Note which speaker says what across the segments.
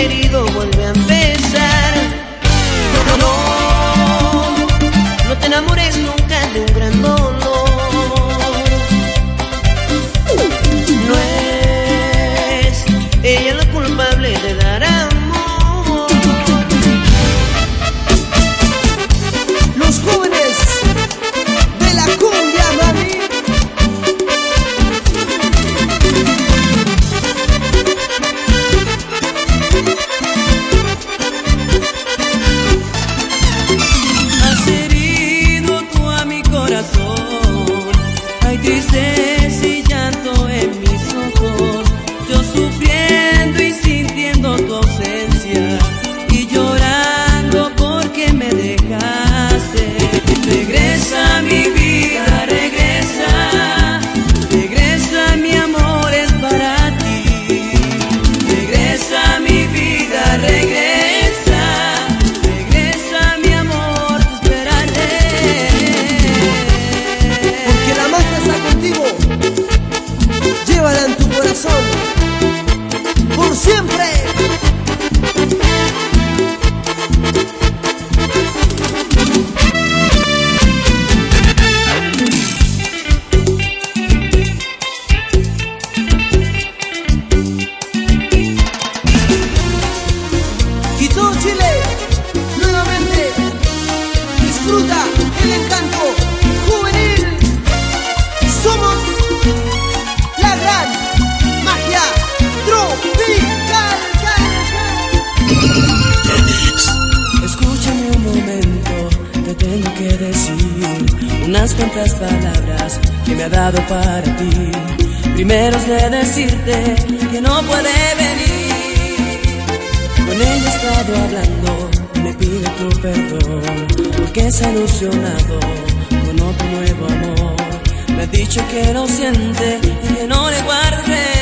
Speaker 1: querido corazón. Ay, say. tú Chile, nuevamente disfruta el encanto juvenil. Somos la gran magia tropical.
Speaker 2: Escúchame un momento, te tengo que decir unas cuantas palabras que me ha dado para ti. Primero es de decirte que no puede con ella he estado hablando, me pido tu perdón, porque se ha ilusionado con otro nuevo amor. Me ha dicho que lo siente y que no le
Speaker 3: guarde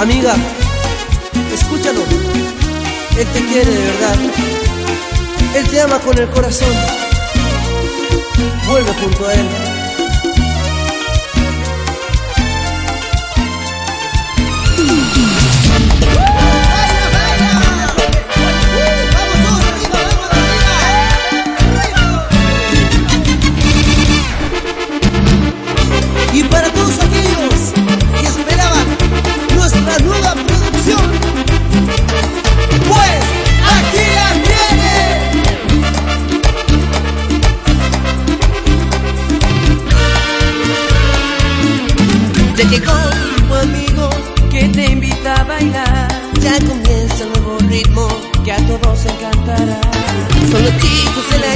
Speaker 1: Amiga, escúchalo. Él te quiere de verdad. Él te ama con el corazón. Vuelve junto a él.
Speaker 3: Ya llegó tu amigo
Speaker 2: que te invita a bailar.
Speaker 3: Ya comienza un nuevo ritmo
Speaker 2: que a todos encantará.
Speaker 3: Son los chicos de la